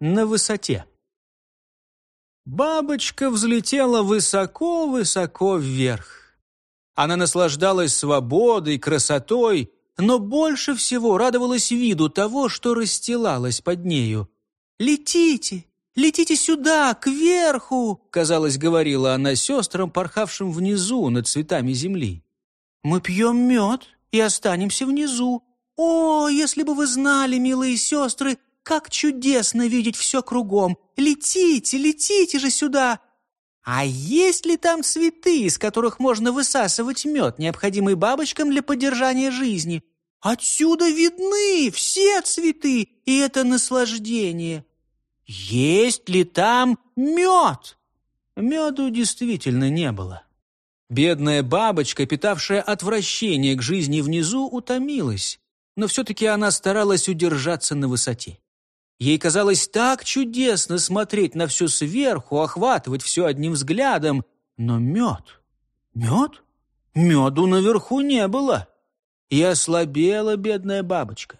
на высоте. Бабочка взлетела высоко-высоко вверх. Она наслаждалась свободой, красотой, но больше всего радовалась виду того, что расстилалось под нею. «Летите! Летите сюда, кверху!» казалось, говорила она сестрам, порхавшим внизу над цветами земли. «Мы пьем мед и останемся внизу. О, если бы вы знали, милые сестры, как чудесно видеть все кругом! Летите, летите же сюда! А есть ли там цветы, из которых можно высасывать мед, необходимый бабочкам для поддержания жизни? Отсюда видны все цветы, и это наслаждение. Есть ли там мед? Меду действительно не было. Бедная бабочка, питавшая отвращение к жизни внизу, утомилась, но все-таки она старалась удержаться на высоте. Ей казалось так чудесно смотреть на все сверху, охватывать все одним взглядом. Но мед... Мед? Меду наверху не было. И ослабела бедная бабочка.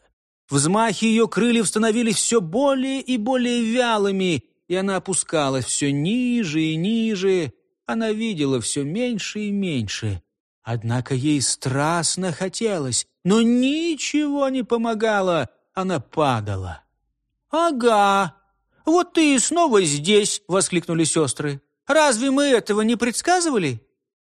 Взмахи ее крыльев становились все более и более вялыми, и она опускалась все ниже и ниже. Она видела все меньше и меньше. Однако ей страстно хотелось, но ничего не помогало. Она падала. «Ага, вот ты и снова здесь!» — воскликнули сестры. «Разве мы этого не предсказывали?»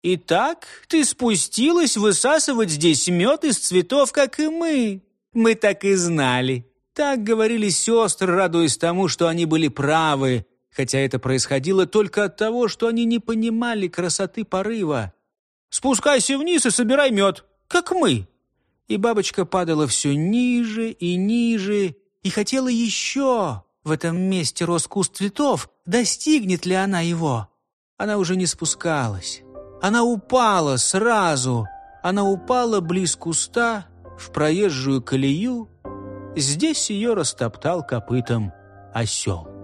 «Итак, ты спустилась высасывать здесь мед из цветов, как и мы. Мы так и знали». Так говорили сестры, радуясь тому, что они были правы, хотя это происходило только от того, что они не понимали красоты порыва. «Спускайся вниз и собирай мед, как мы!» И бабочка падала все ниже и ниже, и хотела еще. В этом месте рос куст цветов. Достигнет ли она его? Она уже не спускалась. Она упала сразу. Она упала близ куста, в проезжую колею. Здесь ее растоптал копытом осел.